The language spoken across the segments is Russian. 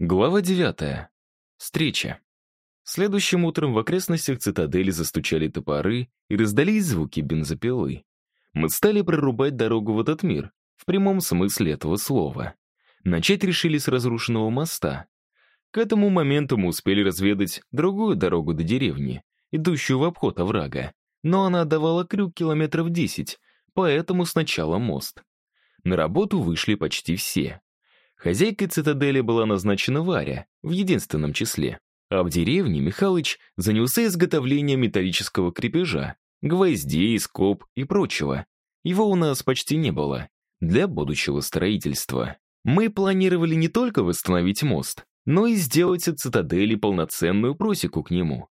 Глава 9. Встреча. Следующим утром в окрестностях цитадели застучали топоры и раздались звуки бензопилы. Мы стали прорубать дорогу в этот мир, в прямом смысле этого слова. Начать решили с разрушенного моста. К этому моменту мы успели разведать другую дорогу до деревни, идущую в обход оврага, но она давала крюк километров 10, поэтому сначала мост. На работу вышли почти все. Хозяйкой цитадели была назначена Варя, в единственном числе. А в деревне Михалыч занялся изготовлением металлического крепежа, гвоздей, скоб и прочего. Его у нас почти не было. Для будущего строительства. Мы планировали не только восстановить мост, но и сделать от цитадели полноценную просеку к нему.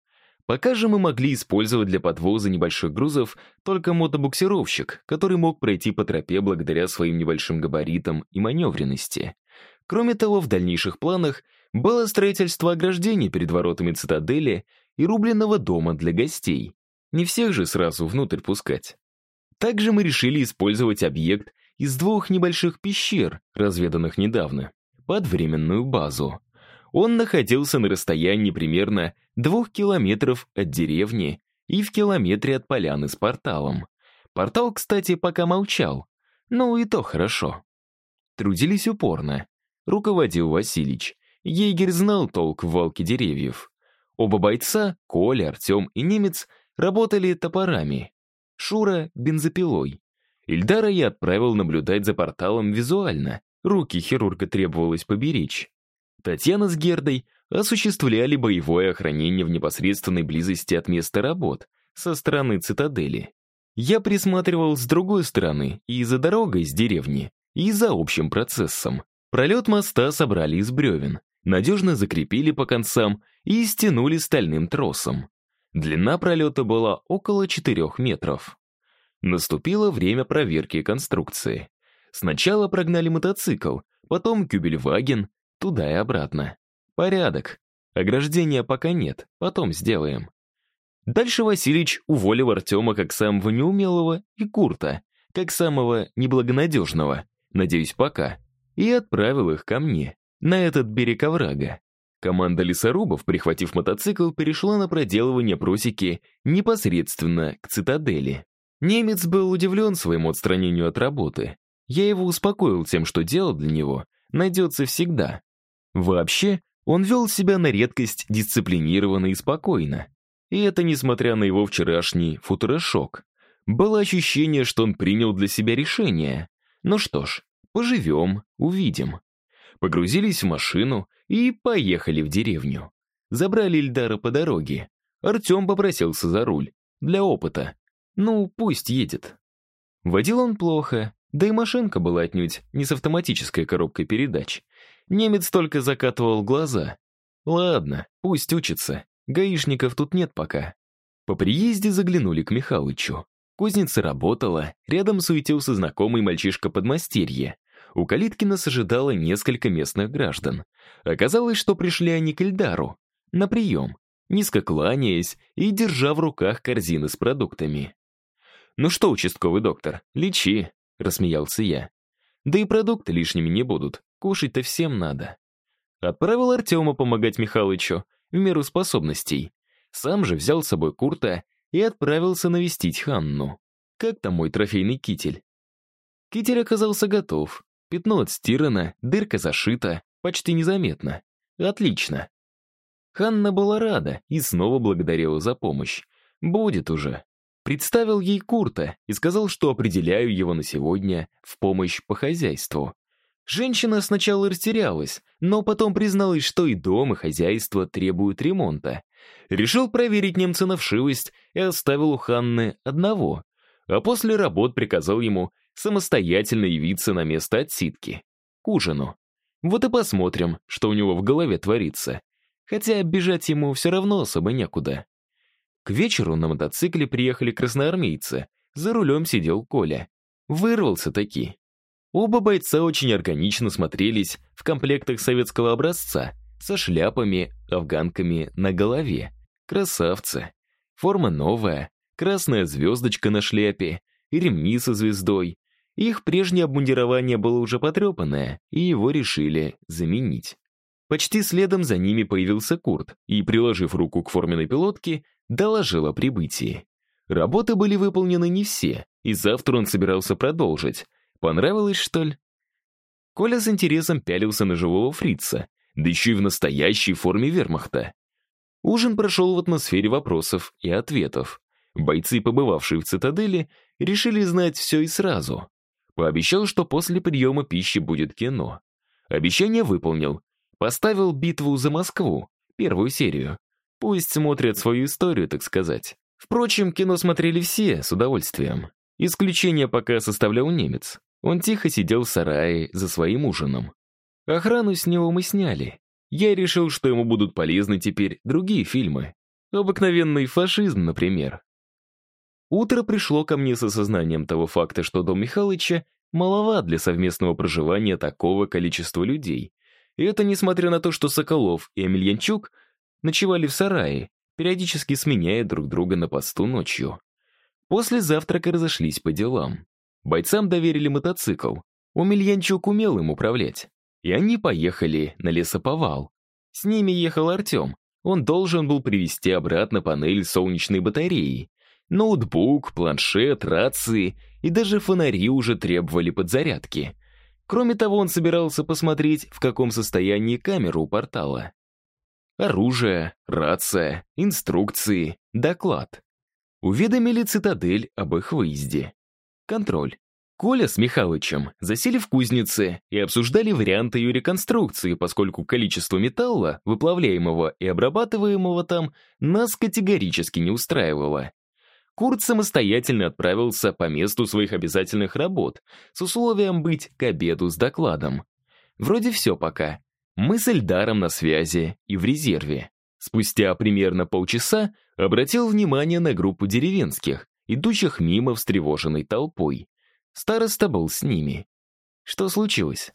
Пока же мы могли использовать для подвоза небольших грузов только мотобуксировщик, который мог пройти по тропе благодаря своим небольшим габаритам и маневренности. Кроме того, в дальнейших планах было строительство ограждений перед воротами цитадели и рубленного дома для гостей. Не всех же сразу внутрь пускать. Также мы решили использовать объект из двух небольших пещер, разведанных недавно, под временную базу. Он находился на расстоянии примерно двух километров от деревни и в километре от поляны с порталом. Портал, кстати, пока молчал, но и то хорошо. Трудились упорно руководил Василич. Егерь знал толк в валке деревьев. Оба бойца, Коля, Артем и немец, работали топорами. Шура — бензопилой. Ильдара я отправил наблюдать за порталом визуально. Руки хирурга требовалось поберечь. Татьяна с Гердой осуществляли боевое охранение в непосредственной близости от места работ, со стороны цитадели. Я присматривал с другой стороны, и за дорогой из деревни, и за общим процессом. Пролет моста собрали из бревен, надежно закрепили по концам и стянули стальным тросом. Длина пролета была около 4 метров. Наступило время проверки конструкции. Сначала прогнали мотоцикл, потом кюбельваген, туда и обратно. Порядок. Ограждения пока нет, потом сделаем. Дальше Васильич уволил Артема как самого неумелого и Курта, как самого неблагонадежного, надеюсь, пока и отправил их ко мне, на этот берег оврага. Команда лесорубов, прихватив мотоцикл, перешла на проделывание просеки непосредственно к цитадели. Немец был удивлен своему отстранению от работы. Я его успокоил тем, что дело для него найдется всегда. Вообще, он вел себя на редкость дисциплинированно и спокойно. И это несмотря на его вчерашний футурошок. Было ощущение, что он принял для себя решение. Ну что ж, Поживем, увидим. Погрузились в машину и поехали в деревню. Забрали Ильдара по дороге. Артем попросился за руль. Для опыта. Ну, пусть едет. Водил он плохо, да и машинка была отнюдь не с автоматической коробкой передач. Немец только закатывал глаза. Ладно, пусть учится. Гаишников тут нет пока. По приезде заглянули к Михалычу. Кузница работала, рядом суетился знакомый мальчишка-подмастерье. У калитки нас ожидало несколько местных граждан. Оказалось, что пришли они к Эльдару. На прием, низко кланяясь и держа в руках корзины с продуктами. «Ну что, участковый доктор, лечи», — рассмеялся я. «Да и продукты лишними не будут, кушать-то всем надо». Отправил Артема помогать Михалычу в меру способностей. Сам же взял с собой Курта и отправился навестить Ханну. Как там мой трофейный китель? Китель оказался готов. Пятно отстирано, дырка зашита, почти незаметно. Отлично. Ханна была рада и снова благодарила за помощь. Будет уже. Представил ей Курта и сказал, что определяю его на сегодня в помощь по хозяйству. Женщина сначала растерялась, но потом призналась, что и дом, и хозяйство требуют ремонта. Решил проверить немца на вшивость и оставил у Ханны одного, а после работ приказал ему самостоятельно явиться на место отсидки, к ужину. Вот и посмотрим, что у него в голове творится. Хотя бежать ему все равно особо некуда. К вечеру на мотоцикле приехали красноармейцы, за рулем сидел Коля. Вырвался таки. Оба бойца очень органично смотрелись в комплектах советского образца, со шляпами, афганками на голове. Красавцы. Форма новая, красная звездочка на шляпе и ремни со звездой. Их прежнее обмундирование было уже потрепанное, и его решили заменить. Почти следом за ними появился Курт и, приложив руку к форменной пилотке, доложил о прибытии. Работы были выполнены не все, и завтра он собирался продолжить. Понравилось, что ли? Коля с интересом пялился на живого фрица, да еще и в настоящей форме вермахта. Ужин прошел в атмосфере вопросов и ответов. Бойцы, побывавшие в цитадели, решили знать все и сразу. Пообещал, что после приема пищи будет кино. Обещание выполнил. Поставил битву за Москву, первую серию. Пусть смотрят свою историю, так сказать. Впрочем, кино смотрели все с удовольствием. Исключение пока составлял немец. Он тихо сидел в сарае за своим ужином. Охрану с него мы сняли. Я решил, что ему будут полезны теперь другие фильмы. Обыкновенный фашизм, например. Утро пришло ко мне с осознанием того факта, что дом Михалыча маловат для совместного проживания такого количества людей. И это несмотря на то, что Соколов и Амельянчук ночевали в сарае, периодически сменяя друг друга на посту ночью. После завтрака разошлись по делам. Бойцам доверили мотоцикл. Умельянчук умел им управлять. И они поехали на лесоповал. С ними ехал Артем. Он должен был привезти обратно панель солнечной батареи. Ноутбук, планшет, рации и даже фонари уже требовали подзарядки. Кроме того, он собирался посмотреть, в каком состоянии камера у портала. Оружие, рация, инструкции, доклад. Уведомили цитадель об их выезде. Контроль. Коля с Михалычем засели в кузнице и обсуждали варианты ее реконструкции, поскольку количество металла, выплавляемого и обрабатываемого там, нас категорически не устраивало. Курт самостоятельно отправился по месту своих обязательных работ с условием быть к обеду с докладом. Вроде все пока. Мы с Эльдаром на связи и в резерве. Спустя примерно полчаса обратил внимание на группу деревенских, идущих мимо встревоженной толпой. Староста был с ними. Что случилось?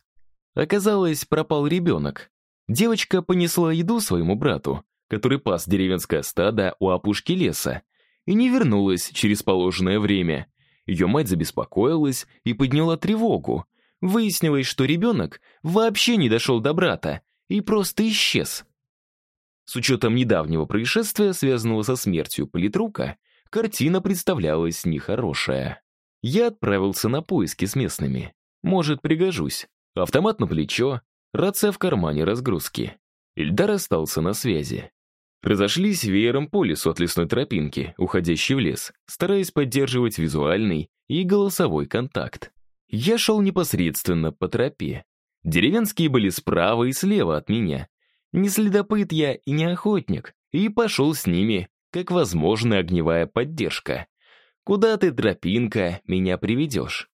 Оказалось, пропал ребенок. Девочка понесла еду своему брату, который пас деревенское стадо у опушки леса, и не вернулась через положенное время. Ее мать забеспокоилась и подняла тревогу. Выяснилось, что ребенок вообще не дошел до брата и просто исчез. С учетом недавнего происшествия, связанного со смертью политрука, картина представлялась нехорошая. Я отправился на поиски с местными. Может, пригожусь. Автомат на плечо, рация в кармане разгрузки. Ильдар остался на связи. Разошлись веером по лесу от лесной тропинки, уходящей в лес, стараясь поддерживать визуальный и голосовой контакт. Я шел непосредственно по тропе. Деревенские были справа и слева от меня. Не следопыт я и не охотник, и пошел с ними, как возможная огневая поддержка. Куда ты, тропинка, меня приведешь?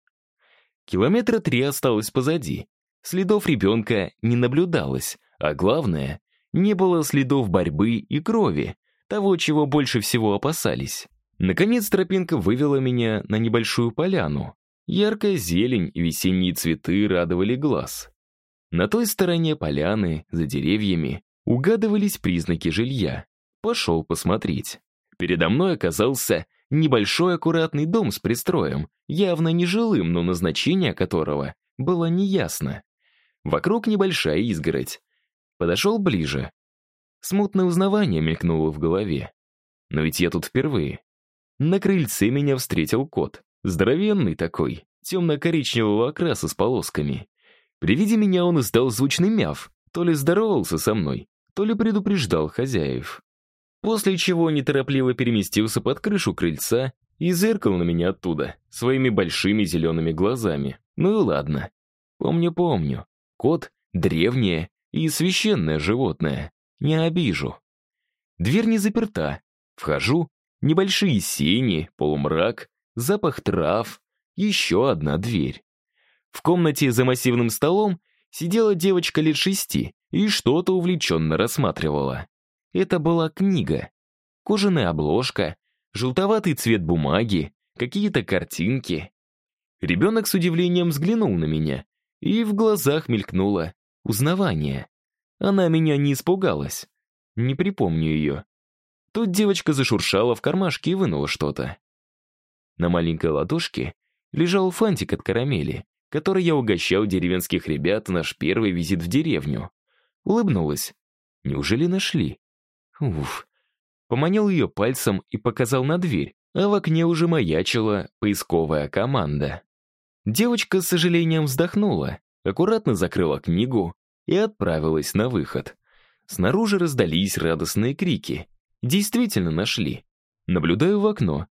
Километра три осталось позади. Следов ребенка не наблюдалось, а главное, не было следов борьбы и крови, того, чего больше всего опасались. Наконец тропинка вывела меня на небольшую поляну. Яркая зелень и весенние цветы радовали глаз. На той стороне поляны, за деревьями, угадывались признаки жилья. Пошел посмотреть. Передо мной оказался Небольшой аккуратный дом с пристроем, явно нежилым, но назначение которого было неясно. Вокруг небольшая изгородь. Подошел ближе. Смутное узнавание мелькнуло в голове. Но ведь я тут впервые. На крыльце меня встретил кот. Здоровенный такой, темно-коричневого окраса с полосками. При виде меня он издал звучный мяв, то ли здоровался со мной, то ли предупреждал хозяев после чего неторопливо переместился под крышу крыльца и зыркал на меня оттуда, своими большими зелеными глазами. Ну и ладно. Помню-помню. Кот — древнее и священное животное. Не обижу. Дверь не заперта. Вхожу. Небольшие сени, полумрак, запах трав. Еще одна дверь. В комнате за массивным столом сидела девочка лет шести и что-то увлеченно рассматривала. Это была книга. Кожаная обложка, желтоватый цвет бумаги, какие-то картинки. Ребенок с удивлением взглянул на меня, и в глазах мелькнуло узнавание. Она меня не испугалась. Не припомню ее. Тут девочка зашуршала в кармашке и вынула что-то. На маленькой ладошке лежал фантик от карамели, который я угощал деревенских ребят наш первый визит в деревню. Улыбнулась. Неужели нашли? Уф. Поманил ее пальцем и показал на дверь, а в окне уже маячила поисковая команда. Девочка с сожалением вздохнула, аккуратно закрыла книгу и отправилась на выход. Снаружи раздались радостные крики. Действительно нашли. Наблюдаю в окно.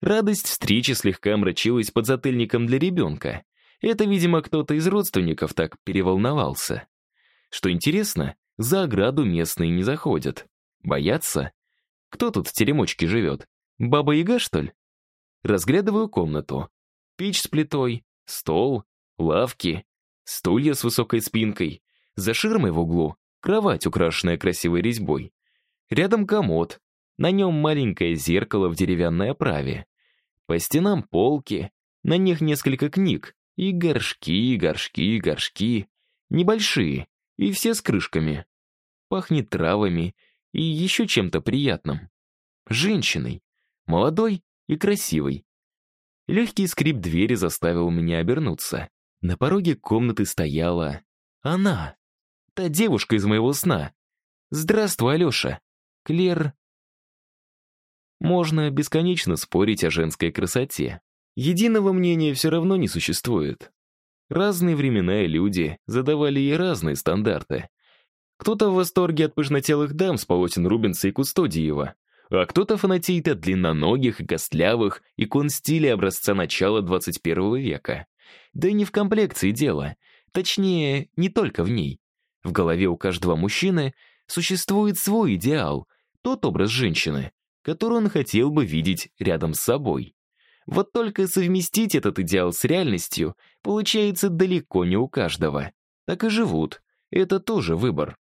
Радость встречи слегка мрачилась под затыльником для ребенка. Это, видимо, кто-то из родственников так переволновался. Что интересно, за ограду местные не заходят. Боятся? Кто тут в теремочке живет? Баба-яга, что ли? Разглядываю комнату. Печь с плитой, стол, лавки, стулья с высокой спинкой. За ширмой в углу кровать, украшенная красивой резьбой. Рядом комод, на нем маленькое зеркало в деревянной оправе. По стенам полки, на них несколько книг, и горшки, горшки, горшки. Небольшие, и все с крышками. Пахнет травами и еще чем-то приятным. Женщиной. Молодой и красивой. Легкий скрип двери заставил меня обернуться. На пороге комнаты стояла она, та девушка из моего сна. «Здравствуй, Алеша. Клер...» Можно бесконечно спорить о женской красоте. Единого мнения все равно не существует. Разные времена и люди задавали ей разные стандарты. Кто-то в восторге от пышнотелых дам с полотен Рубенса и Кустодиева, а кто-то фанатеет от длинноногих и костлявых икон стиля образца начала 21 века. Да и не в комплекции дело. Точнее, не только в ней. В голове у каждого мужчины существует свой идеал, тот образ женщины, который он хотел бы видеть рядом с собой. Вот только совместить этот идеал с реальностью получается далеко не у каждого. Так и живут. Это тоже выбор.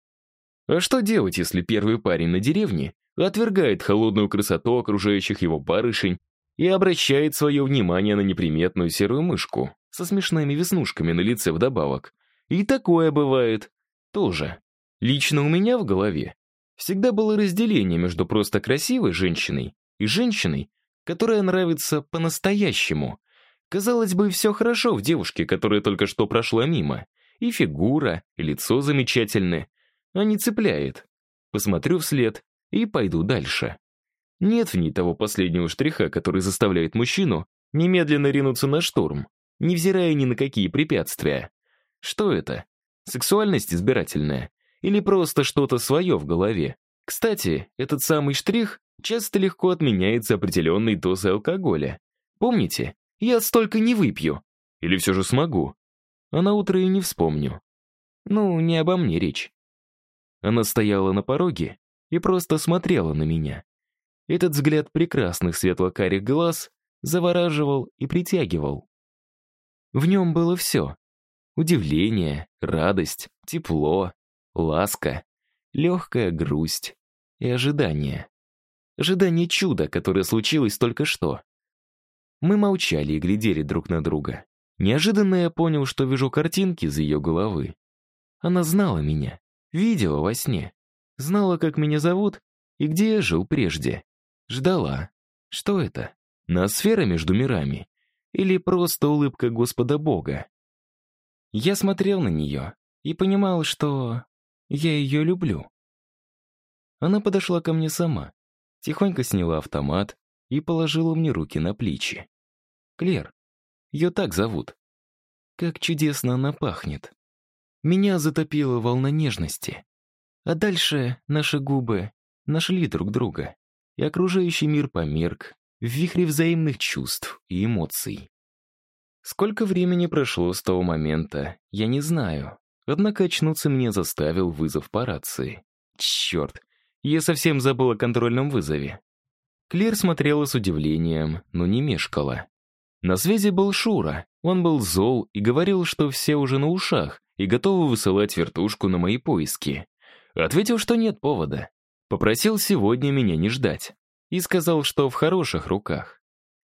А что делать, если первый парень на деревне отвергает холодную красоту окружающих его барышень и обращает свое внимание на неприметную серую мышку со смешными веснушками на лице вдобавок? И такое бывает. Тоже. Лично у меня в голове всегда было разделение между просто красивой женщиной и женщиной, которая нравится по-настоящему. Казалось бы, все хорошо в девушке, которая только что прошла мимо. И фигура, и лицо замечательны. А не цепляет. Посмотрю вслед и пойду дальше. Нет в ней того последнего штриха, который заставляет мужчину немедленно ринуться на штурм, невзирая ни на какие препятствия. Что это? Сексуальность избирательная? Или просто что-то свое в голове? Кстати, этот самый штрих часто легко отменяется определенной дозой алкоголя. Помните, я столько не выпью. Или все же смогу. А на утро и не вспомню. Ну, не обо мне речь. Она стояла на пороге и просто смотрела на меня. Этот взгляд прекрасных светло-карих глаз завораживал и притягивал. В нем было все. Удивление, радость, тепло, ласка, легкая грусть и ожидание. Ожидание чуда, которое случилось только что. Мы молчали и глядели друг на друга. Неожиданно я понял, что вижу картинки за ее головы. Она знала меня, видела во сне. Знала, как меня зовут и где я жил прежде. Ждала. Что это? Ноосфера между мирами? Или просто улыбка Господа Бога? Я смотрел на нее и понимал, что я ее люблю. Она подошла ко мне сама, тихонько сняла автомат и положила мне руки на плечи. Клер. Ее так зовут. Как чудесно она пахнет. Меня затопила волна нежности. А дальше наши губы нашли друг друга, и окружающий мир померк в вихре взаимных чувств и эмоций. Сколько времени прошло с того момента, я не знаю. Однако очнуться мне заставил вызов по рации. Черт, я совсем забыл о контрольном вызове. Клер смотрела с удивлением, но не мешкала. На связи был Шура. Он был зол и говорил, что все уже на ушах и готовы высылать вертушку на мои поиски. Ответил, что нет повода. Попросил сегодня меня не ждать. И сказал, что в хороших руках.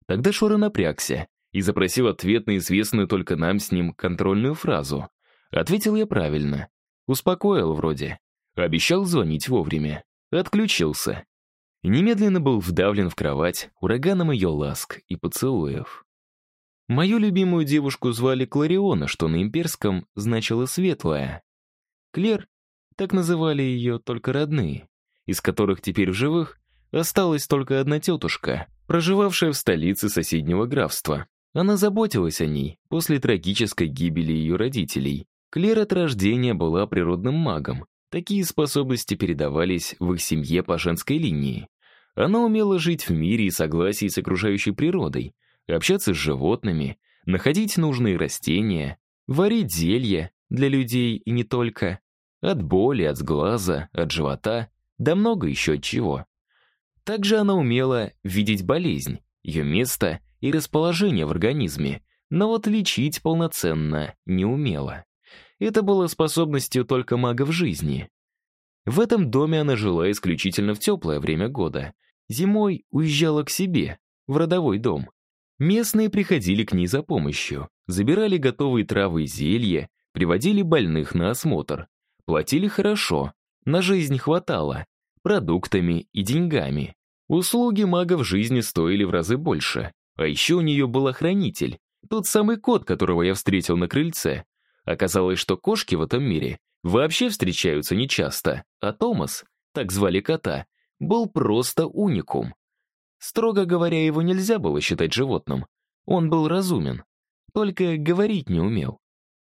Тогда Шура напрягся и запросил ответ на известную только нам с ним контрольную фразу. Ответил я правильно. Успокоил вроде. Обещал звонить вовремя. Отключился. Немедленно был вдавлен в кровать ураганом ее ласк и поцелуев. Мою любимую девушку звали Клариона, что на имперском значило «светлая». Клер Так называли ее только родные, из которых теперь в живых осталась только одна тетушка, проживавшая в столице соседнего графства. Она заботилась о ней после трагической гибели ее родителей. Клер от рождения была природным магом. Такие способности передавались в их семье по женской линии. Она умела жить в мире и согласии с окружающей природой, общаться с животными, находить нужные растения, варить зелья для людей и не только, от боли, от сглаза, от живота, да много еще чего. Также она умела видеть болезнь, ее место и расположение в организме, но вот лечить полноценно не умела. Это было способностью только мага в жизни. В этом доме она жила исключительно в теплое время года. Зимой уезжала к себе, в родовой дом. Местные приходили к ней за помощью, забирали готовые травы и зелья, приводили больных на осмотр. Платили хорошо, на жизнь хватало, продуктами и деньгами. Услуги мага в жизни стоили в разы больше. А еще у нее был охранитель, тот самый кот, которого я встретил на крыльце. Оказалось, что кошки в этом мире вообще встречаются нечасто, а Томас, так звали кота, был просто уникум. Строго говоря, его нельзя было считать животным. Он был разумен, только говорить не умел.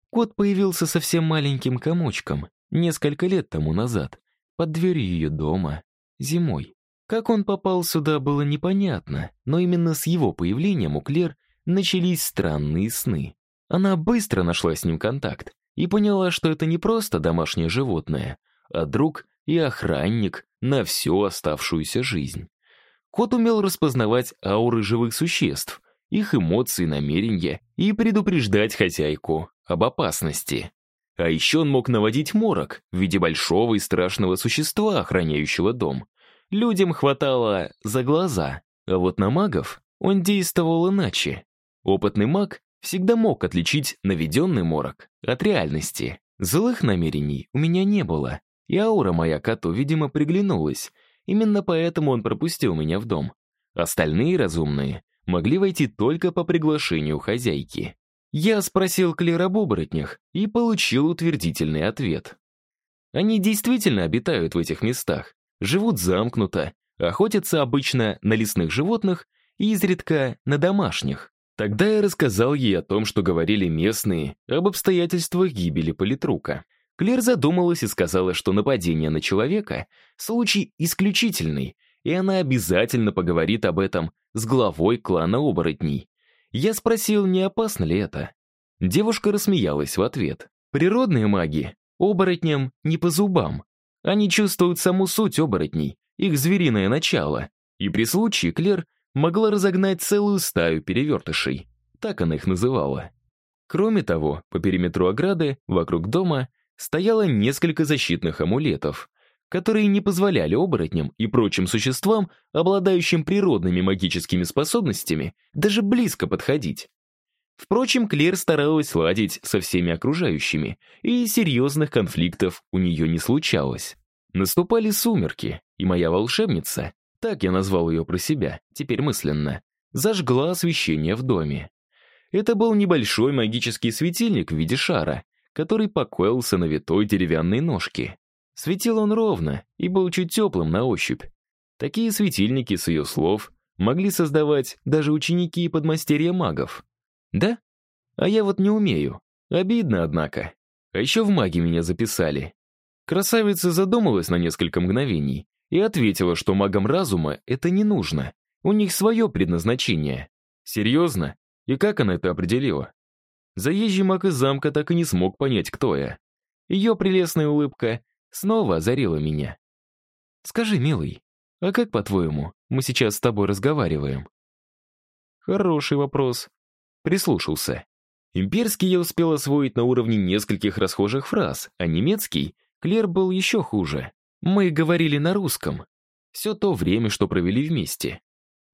Кот появился совсем маленьким комочком несколько лет тому назад под дверью ее дома, зимой. Как он попал сюда, было непонятно, но именно с его появлением у Клер начались странные сны. Она быстро нашла с ним контакт и поняла, что это не просто домашнее животное, а друг и охранник на всю оставшуюся жизнь. Кот умел распознавать ауры живых существ, их эмоции, намерения и предупреждать хозяйку об опасности. А еще он мог наводить морок в виде большого и страшного существа, охраняющего дом. Людям хватало за глаза, а вот на магов он действовал иначе. Опытный маг всегда мог отличить наведенный морок от реальности. Злых намерений у меня не было, и аура моя коту, видимо, приглянулась. Именно поэтому он пропустил меня в дом. Остальные разумные могли войти только по приглашению хозяйки. Я спросил Клер об оборотнях и получил утвердительный ответ. Они действительно обитают в этих местах, живут замкнуто, охотятся обычно на лесных животных и изредка на домашних. Тогда я рассказал ей о том, что говорили местные, об обстоятельствах гибели политрука. Клер задумалась и сказала, что нападение на человека — случай исключительный, и она обязательно поговорит об этом с главой клана оборотней. Я спросил, не опасно ли это. Девушка рассмеялась в ответ. Природные маги оборотням не по зубам. Они чувствуют саму суть оборотней, их звериное начало. И при случае Клер могла разогнать целую стаю перевертышей. Так она их называла. Кроме того, по периметру ограды, вокруг дома, стояло несколько защитных амулетов, которые не позволяли оборотням и прочим существам, обладающим природными магическими способностями, даже близко подходить. Впрочем, Клер старалась ладить со всеми окружающими, и серьезных конфликтов у нее не случалось. Наступали сумерки, и моя волшебница, так я назвал ее про себя, теперь мысленно, зажгла освещение в доме. Это был небольшой магический светильник в виде шара, который покоился на витой деревянной ножке. Светил он ровно и был чуть теплым на ощупь. Такие светильники, с ее слов, могли создавать даже ученики и подмастерья магов. Да? А я вот не умею. Обидно, однако. А еще в маги меня записали. Красавица задумалась на несколько мгновений и ответила, что магам разума это не нужно. У них свое предназначение. Серьезно? И как она это определила? Заезжий маг из замка так и не смог понять, кто я. Ее прелестная улыбка снова озарила меня. «Скажи, милый, а как, по-твоему, мы сейчас с тобой разговариваем?» «Хороший вопрос». Прислушался. Имперский я успел освоить на уровне нескольких расхожих фраз, а немецкий Клер был еще хуже. Мы говорили на русском. Все то время, что провели вместе.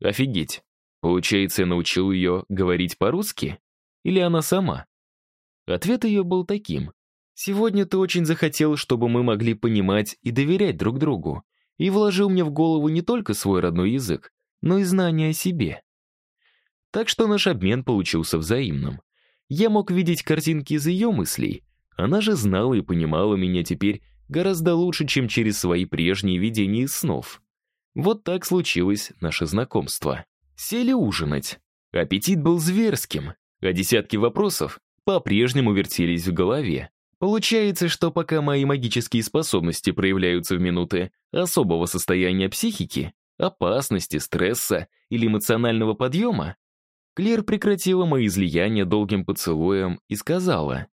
Офигеть. Получается, я научил ее говорить по-русски? Или она сама? Ответ ее был таким. Сегодня ты очень захотел, чтобы мы могли понимать и доверять друг другу, и вложил мне в голову не только свой родной язык, но и знания о себе. Так что наш обмен получился взаимным. Я мог видеть картинки из ее мыслей, она же знала и понимала меня теперь гораздо лучше, чем через свои прежние видения снов. Вот так случилось наше знакомство. Сели ужинать. Аппетит был зверским, а десятки вопросов по-прежнему вертелись в голове. Получается, что пока мои магические способности проявляются в минуты особого состояния психики, опасности, стресса или эмоционального подъема, Клер прекратила мои излияния долгим поцелуем и сказала,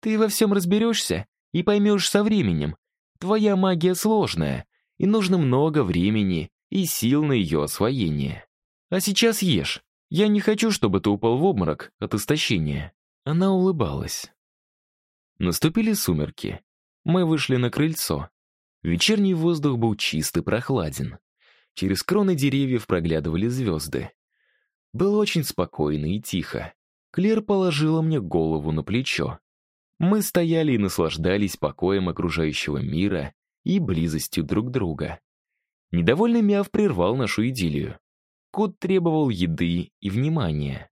«Ты во всем разберешься и поймешь со временем. Твоя магия сложная, и нужно много времени и сил на ее освоение. А сейчас ешь. Я не хочу, чтобы ты упал в обморок от истощения». Она улыбалась. Наступили сумерки. Мы вышли на крыльцо. Вечерний воздух был чист и прохладен. Через кроны деревьев проглядывали звезды. Было очень спокойно и тихо. Клер положила мне голову на плечо. Мы стояли и наслаждались покоем окружающего мира и близостью друг друга. Недовольный мяв прервал нашу идиллию. Кот требовал еды и внимания.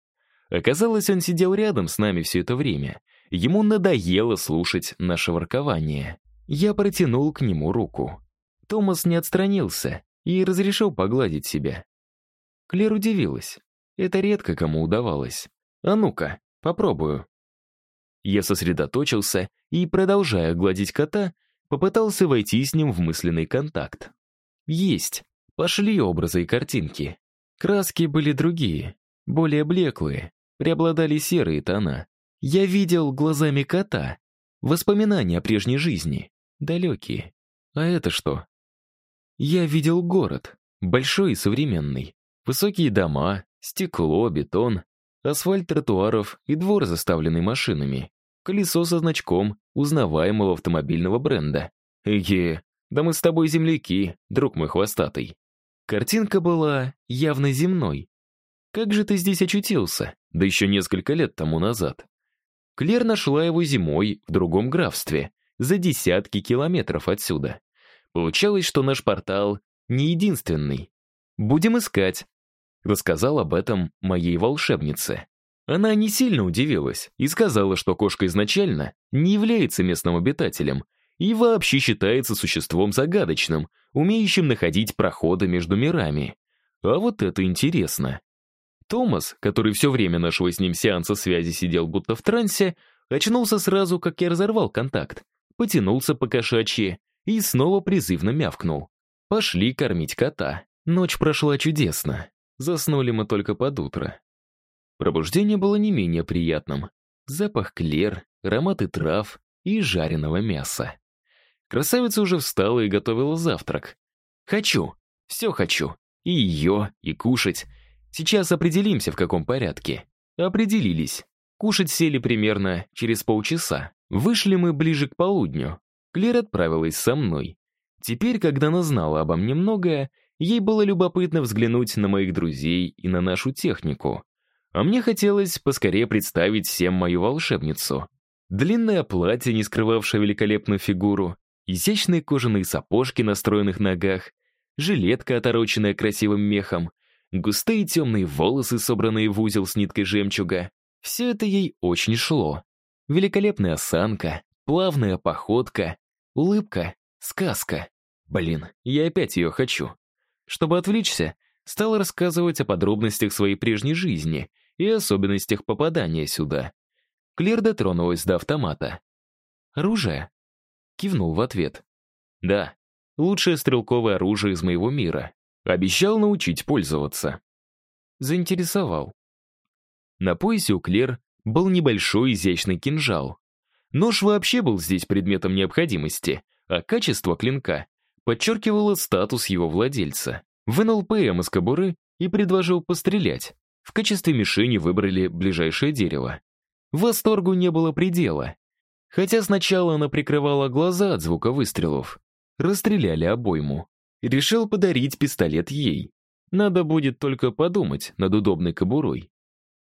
Оказалось, он сидел рядом с нами все это время. Ему надоело слушать наше воркование. Я протянул к нему руку. Томас не отстранился и разрешил погладить себя. Клер удивилась. Это редко кому удавалось. А ну-ка, попробую. Я сосредоточился и, продолжая гладить кота, попытался войти с ним в мысленный контакт. Есть. Пошли образы и картинки. Краски были другие, более блеклые, преобладали серые тона. Я видел глазами кота. Воспоминания о прежней жизни. Далекие. А это что? Я видел город. Большой и современный. Высокие дома, Стекло, бетон, асфальт тротуаров и двор, заставленный машинами. Колесо со значком узнаваемого автомобильного бренда. Эге, да мы с тобой земляки, друг мой хвостатый. Картинка была явно земной. Как же ты здесь очутился? Да еще несколько лет тому назад. Клер нашла его зимой в другом графстве, за десятки километров отсюда. Получалось, что наш портал не единственный. Будем искать, рассказал об этом моей волшебнице. Она не сильно удивилась и сказала, что кошка изначально не является местным обитателем и вообще считается существом загадочным, умеющим находить проходы между мирами. А вот это интересно. Томас, который все время нашего с ним сеанса связи сидел будто в трансе, очнулся сразу, как я разорвал контакт, потянулся по кошачьи и снова призывно мявкнул. Пошли кормить кота. Ночь прошла чудесно. Заснули мы только под утро. Пробуждение было не менее приятным. Запах клер, ароматы трав и жареного мяса. Красавица уже встала и готовила завтрак. Хочу, все хочу. И ее, и кушать. Сейчас определимся, в каком порядке. Определились. Кушать сели примерно через полчаса. Вышли мы ближе к полудню. Клер отправилась со мной. Теперь, когда она знала обо мне многое, Ей было любопытно взглянуть на моих друзей и на нашу технику. А мне хотелось поскорее представить всем мою волшебницу. Длинное платье, не скрывавшее великолепную фигуру, изящные кожаные сапожки на стройных ногах, жилетка, отороченная красивым мехом, густые темные волосы, собранные в узел с ниткой жемчуга. Все это ей очень шло. Великолепная осанка, плавная походка, улыбка, сказка. Блин, я опять ее хочу. Чтобы отвлечься, стал рассказывать о подробностях своей прежней жизни и особенностях попадания сюда. Клер дотронулась до автомата. «Оружие?» Кивнул в ответ. «Да, лучшее стрелковое оружие из моего мира. Обещал научить пользоваться». Заинтересовал. На поясе у Клер был небольшой изящный кинжал. Нож вообще был здесь предметом необходимости, а качество клинка подчеркивало статус его владельца. Вынул ПМ из кобуры и предложил пострелять. В качестве мишени выбрали ближайшее дерево. Восторгу не было предела. Хотя сначала она прикрывала глаза от звука выстрелов. Расстреляли обойму. Решил подарить пистолет ей. Надо будет только подумать над удобной кобурой.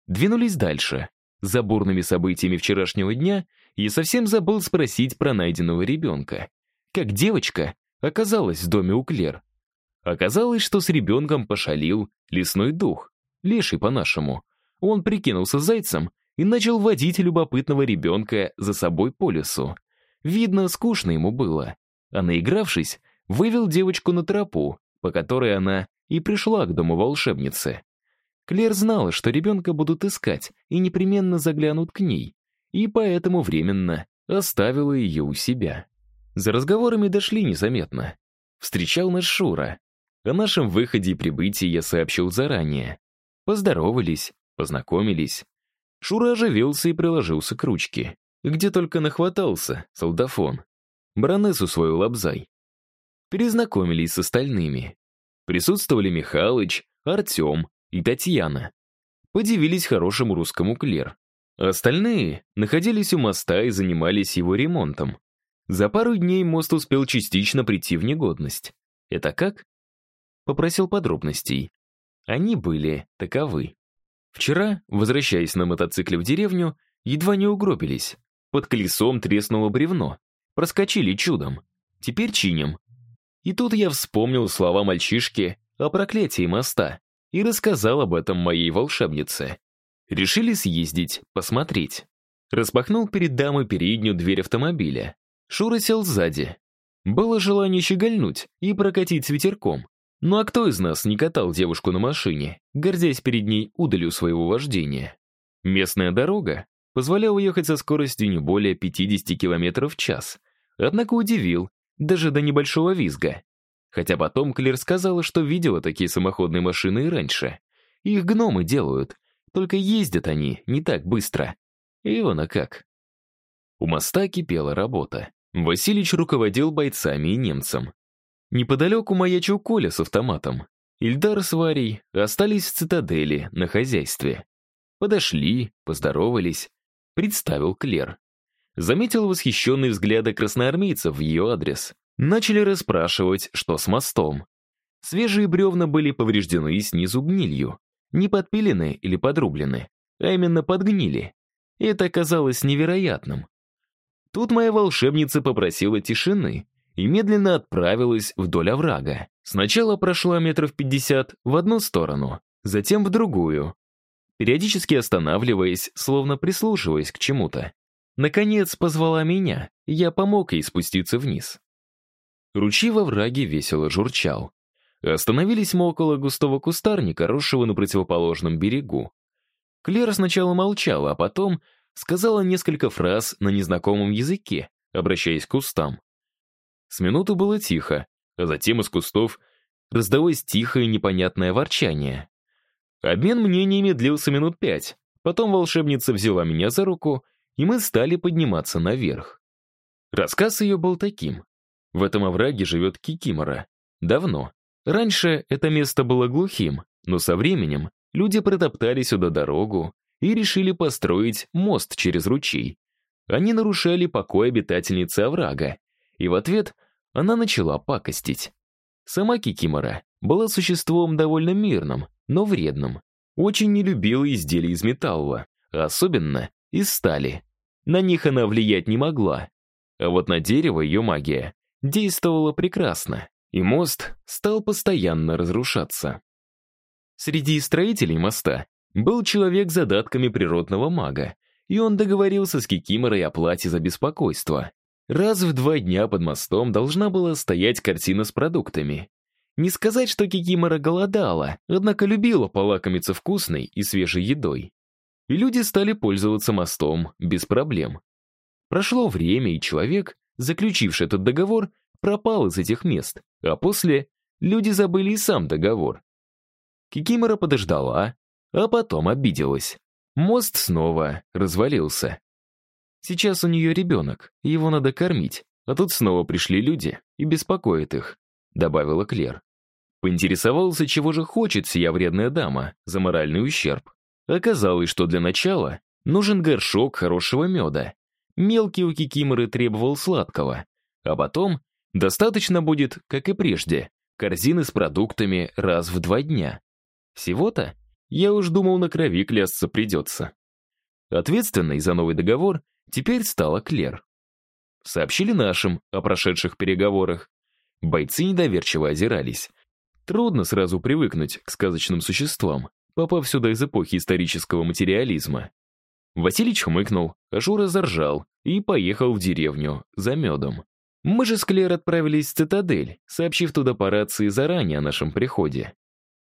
Двинулись дальше. За бурными событиями вчерашнего дня я совсем забыл спросить про найденного ребенка. Как девочка, оказалась в доме у Клер. Оказалось, что с ребенком пошалил лесной дух, леший по-нашему. Он прикинулся зайцем и начал водить любопытного ребенка за собой по лесу. Видно, скучно ему было. А наигравшись, вывел девочку на тропу, по которой она и пришла к дому волшебницы. Клер знала, что ребенка будут искать и непременно заглянут к ней, и поэтому временно оставила ее у себя. За разговорами дошли незаметно. Встречал нас Шура. О нашем выходе и прибытии я сообщил заранее. Поздоровались, познакомились. Шура оживился и приложился к ручке. Где только нахватался, солдафон. Баронессу свою лобзай. Перезнакомились с остальными. Присутствовали Михалыч, Артем и Татьяна. Подивились хорошему русскому клер. Остальные находились у моста и занимались его ремонтом. За пару дней мост успел частично прийти в негодность. Это как? Попросил подробностей. Они были таковы. Вчера, возвращаясь на мотоцикле в деревню, едва не угробились. Под колесом треснуло бревно. Проскочили чудом. Теперь чиним. И тут я вспомнил слова мальчишки о проклятии моста и рассказал об этом моей волшебнице. Решили съездить, посмотреть. Распахнул перед дамой переднюю дверь автомобиля. Шура сел сзади. Было желание щегольнуть и прокатить с ветерком. Ну а кто из нас не катал девушку на машине, гордясь перед ней удалью своего вождения? Местная дорога позволяла ехать со скоростью не более 50 км в час. Однако удивил, даже до небольшого визга. Хотя потом Клер сказала, что видела такие самоходные машины и раньше. Их гномы делают, только ездят они не так быстро. И вон а как. У моста кипела работа. Василич руководил бойцами и немцам. Неподалеку маячил Коля с автоматом. Ильдар с Варей остались в цитадели на хозяйстве. Подошли, поздоровались. Представил Клер. Заметил восхищенные взгляды красноармейцев в ее адрес. Начали расспрашивать, что с мостом. Свежие бревна были повреждены снизу гнилью. Не подпилены или подрублены, а именно подгнили. Это оказалось невероятным. Тут моя волшебница попросила тишины и медленно отправилась вдоль оврага. Сначала прошла метров пятьдесят в одну сторону, затем в другую, периодически останавливаясь, словно прислушиваясь к чему-то. Наконец позвала меня, и я помог ей спуститься вниз. Ручей во враге весело журчал. Остановились мы около густого кустарника, росшего на противоположном берегу. Клера сначала молчала, а потом сказала несколько фраз на незнакомом языке, обращаясь к кустам. С минуту было тихо, а затем из кустов раздалось тихое непонятное ворчание. Обмен мнениями длился минут пять. Потом волшебница взяла меня за руку, и мы стали подниматься наверх. Рассказ ее был таким. В этом овраге живет Кикимора. Давно. Раньше это место было глухим, но со временем люди протоптали сюда дорогу и решили построить мост через ручей. Они нарушали покой обитательницы оврага, и в ответ она начала пакостить. Сама Кикимора была существом довольно мирным, но вредным. Очень не любила изделия из металла, особенно из стали. На них она влиять не могла. А вот на дерево ее магия действовала прекрасно, и мост стал постоянно разрушаться. Среди строителей моста был человек с задатками природного мага, и он договорился с Кикиморой о плате за беспокойство. Раз в два дня под мостом должна была стоять картина с продуктами. Не сказать, что Кикимора голодала, однако любила полакомиться вкусной и свежей едой. И люди стали пользоваться мостом без проблем. Прошло время, и человек, заключивший этот договор, пропал из этих мест, а после люди забыли и сам договор. Кикимора подождала, а потом обиделась. Мост снова развалился. Сейчас у нее ребенок, его надо кормить, а тут снова пришли люди и беспокоят их», — добавила Клер. Поинтересовался, чего же хочет сия вредная дама за моральный ущерб. Оказалось, что для начала нужен горшок хорошего меда. Мелкий у кикиморы требовал сладкого. А потом достаточно будет, как и прежде, корзины с продуктами раз в два дня. Всего-то я уж думал, на крови клясться придется. Ответственной за новый договор Теперь стала Клер. Сообщили нашим о прошедших переговорах. Бойцы недоверчиво озирались. Трудно сразу привыкнуть к сказочным существам, попав сюда из эпохи исторического материализма. Василич хмыкнул, а Жура заржал, и поехал в деревню за медом. Мы же с Клэр отправились в цитадель, сообщив туда по рации заранее о нашем приходе.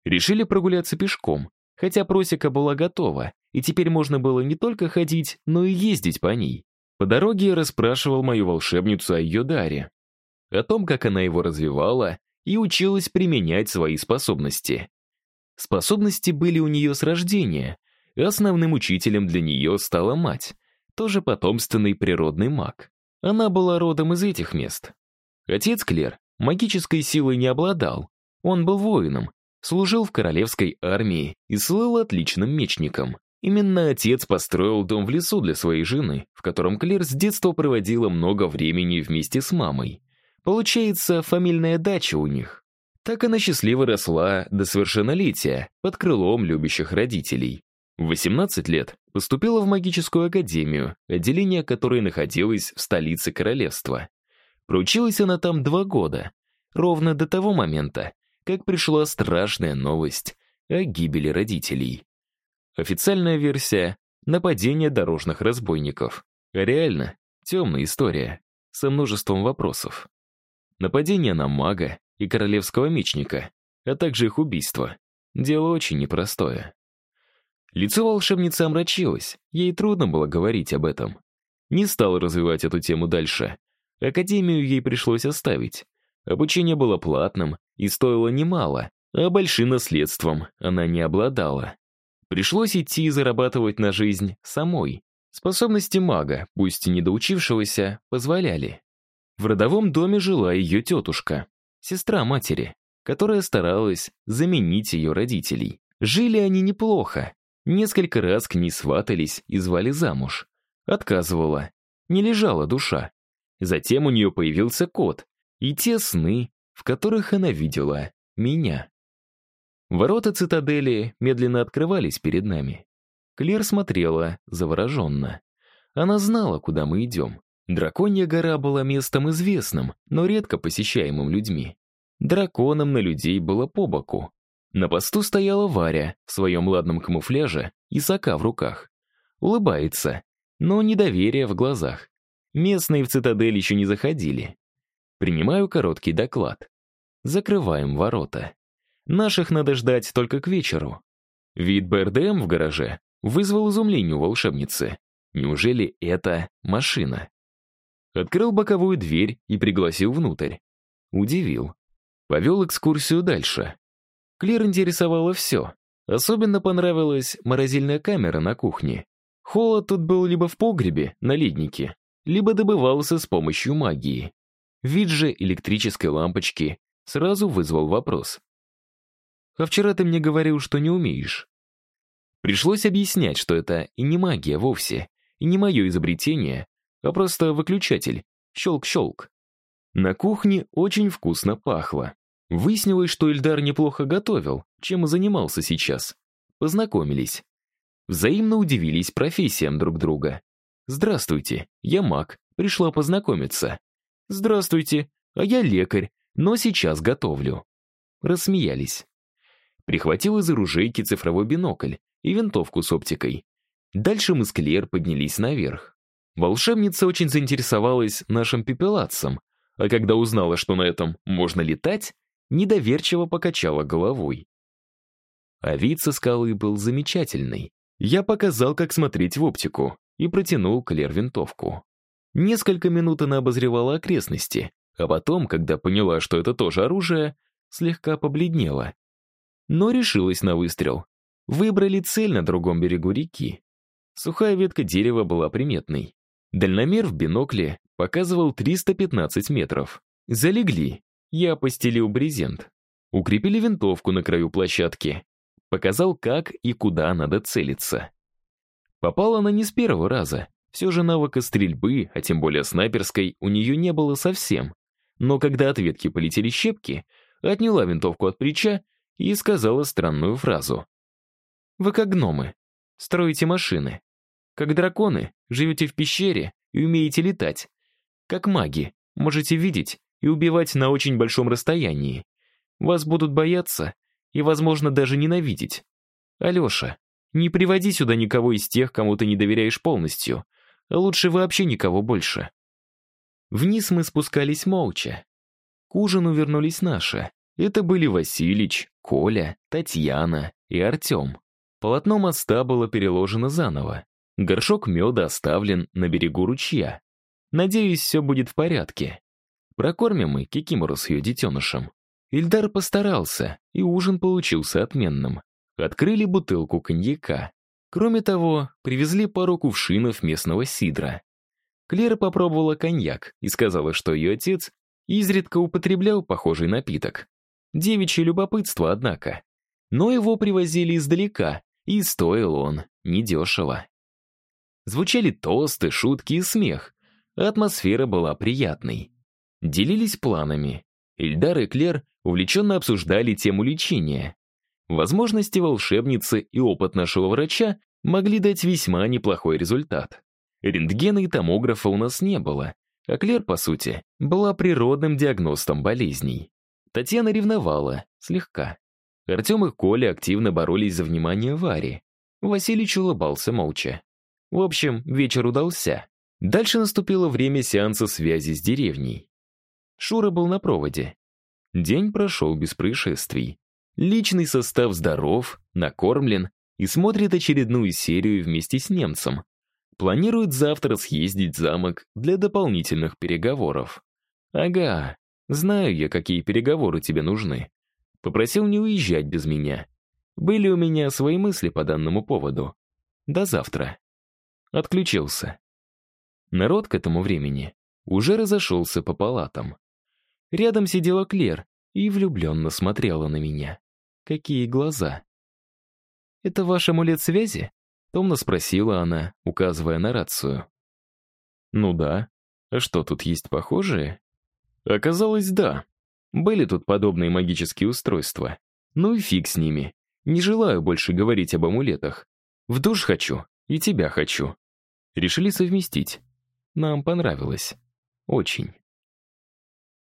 Решили прогуляться пешком, хотя просека была готова, и теперь можно было не только ходить, но и ездить по ней. По дороге я расспрашивал мою волшебницу о ее даре, о том, как она его развивала, и училась применять свои способности. Способности были у нее с рождения, и основным учителем для нее стала мать, тоже потомственный природный маг. Она была родом из этих мест. Отец Клер магической силой не обладал, он был воином, служил в королевской армии и слыл отличным мечником. Именно отец построил дом в лесу для своей жены, в котором Клер с детства проводила много времени вместе с мамой. Получается, фамильная дача у них. Так она счастливо росла до совершеннолетия под крылом любящих родителей. В 18 лет поступила в магическую академию, отделение которой находилось в столице королевства. Проучилась она там два года, ровно до того момента, как пришла страшная новость о гибели родителей. Официальная версия — нападение дорожных разбойников. Реально, темная история, со множеством вопросов. Нападение на мага и королевского мечника, а также их убийство. Дело очень непростое. Лицо волшебницы омрачилось, ей трудно было говорить об этом. Не стал развивать эту тему дальше. Академию ей пришлось оставить. Обучение было платным и стоило немало, а большим наследством она не обладала. Пришлось идти и зарабатывать на жизнь самой. Способности мага, пусть и недоучившегося, позволяли. В родовом доме жила ее тетушка, сестра матери, которая старалась заменить ее родителей. Жили они неплохо. Несколько раз к ней сватались и звали замуж. Отказывала. Не лежала душа. Затем у нее появился кот и те сны, в которых она видела меня. Ворота цитадели медленно открывались перед нами. Клер смотрела завороженно. Она знала, куда мы идем. Драконья гора была местом известным, но редко посещаемым людьми. Драконам на людей было по боку. На посту стояла Варя в своем ладном камуфляже и сока в руках. Улыбается, но недоверие в глазах. Местные в цитадель еще не заходили. Принимаю короткий доклад. Закрываем ворота. Наших надо ждать только к вечеру. Вид БРДМ в гараже вызвал изумление у волшебницы. Неужели это машина? Открыл боковую дверь и пригласил внутрь. Удивил. Повел экскурсию дальше. Клер интересовало все. Особенно понравилась морозильная камера на кухне. Холод тут был либо в погребе, на леднике, либо добывался с помощью магии. Вид же электрической лампочки сразу вызвал вопрос. «А вчера ты мне говорил, что не умеешь». Пришлось объяснять, что это и не магия вовсе, и не мое изобретение, а просто выключатель. Щелк-щелк. На кухне очень вкусно пахло. Выяснилось, что Ильдар неплохо готовил, чем и занимался сейчас. Познакомились. Взаимно удивились профессиям друг друга. «Здравствуйте, я маг, пришла познакомиться». «Здравствуйте, а я лекарь, но сейчас готовлю». Рассмеялись. Прихватил из оружейки цифровой бинокль и винтовку с оптикой. Дальше мы с Клер поднялись наверх. Волшебница очень заинтересовалась нашим пепелацем, а когда узнала, что на этом можно летать, недоверчиво покачала головой. А вид со скалы был замечательный. Я показал, как смотреть в оптику, и протянул Клер винтовку. Несколько минут она обозревала окрестности, а потом, когда поняла, что это тоже оружие, слегка побледнела. Но решилась на выстрел. Выбрали цель на другом берегу реки. Сухая ветка дерева была приметной. Дальномер в бинокле показывал 315 метров. Залегли. Я постелил брезент. Укрепили винтовку на краю площадки. Показал, как и куда надо целиться. Попала она не с первого раза. Все же навыка стрельбы, а тем более снайперской, у нее не было совсем. Но когда от ветки полетели щепки, отняла винтовку от плеча и сказала странную фразу. «Вы как гномы. Строите машины. Как драконы, живете в пещере и умеете летать. Как маги, можете видеть и убивать на очень большом расстоянии. Вас будут бояться и, возможно, даже ненавидеть. Алеша, не приводи сюда никого из тех, кому ты не доверяешь полностью. лучше вообще никого больше. Вниз мы спускались молча. К ужину вернулись наши. Это были Василич, Коля, Татьяна и Артем. Полотно моста было переложено заново. Горшок меда оставлен на берегу ручья. Надеюсь, все будет в порядке. Прокормим мы Кикимору с ее детенышем. Ильдар постарался, и ужин получился отменным. Открыли бутылку коньяка. Кроме того, привезли пару кувшинов местного сидра. Клера попробовала коньяк и сказала, что ее отец изредка употреблял похожий напиток. Девичье любопытство, однако. Но его привозили издалека, и стоил он недешево. Звучали тосты, шутки и смех. Атмосфера была приятной. Делились планами. Ильдар и Клер увлеченно обсуждали тему лечения. Возможности волшебницы и опыт нашего врача могли дать весьма неплохой результат. Рентгена и томографа у нас не было, а Клер, по сути, была природным диагностом болезней. Татьяна ревновала, слегка. Артем и Коля активно боролись за внимание Вари. Василич улыбался молча. В общем, вечер удался. Дальше наступило время сеанса связи с деревней. Шура был на проводе. День прошел без происшествий. Личный состав здоров, накормлен и смотрит очередную серию вместе с немцем. Планирует завтра съездить в замок для дополнительных переговоров. Ага, знаю я, какие переговоры тебе нужны. Попросил не уезжать без меня. Были у меня свои мысли по данному поводу. До завтра. Отключился. Народ к этому времени уже разошелся по палатам. Рядом сидела Клер и влюбленно смотрела на меня. Какие глаза. «Это ваш амулет связи?» — томно спросила она, указывая на рацию. «Ну да. А что, тут есть похожие?» Оказалось, да. Были тут подобные магические устройства. Ну и фиг с ними. Не желаю больше говорить об амулетах. В душ хочу и тебя хочу. Решили совместить. Нам понравилось. Очень.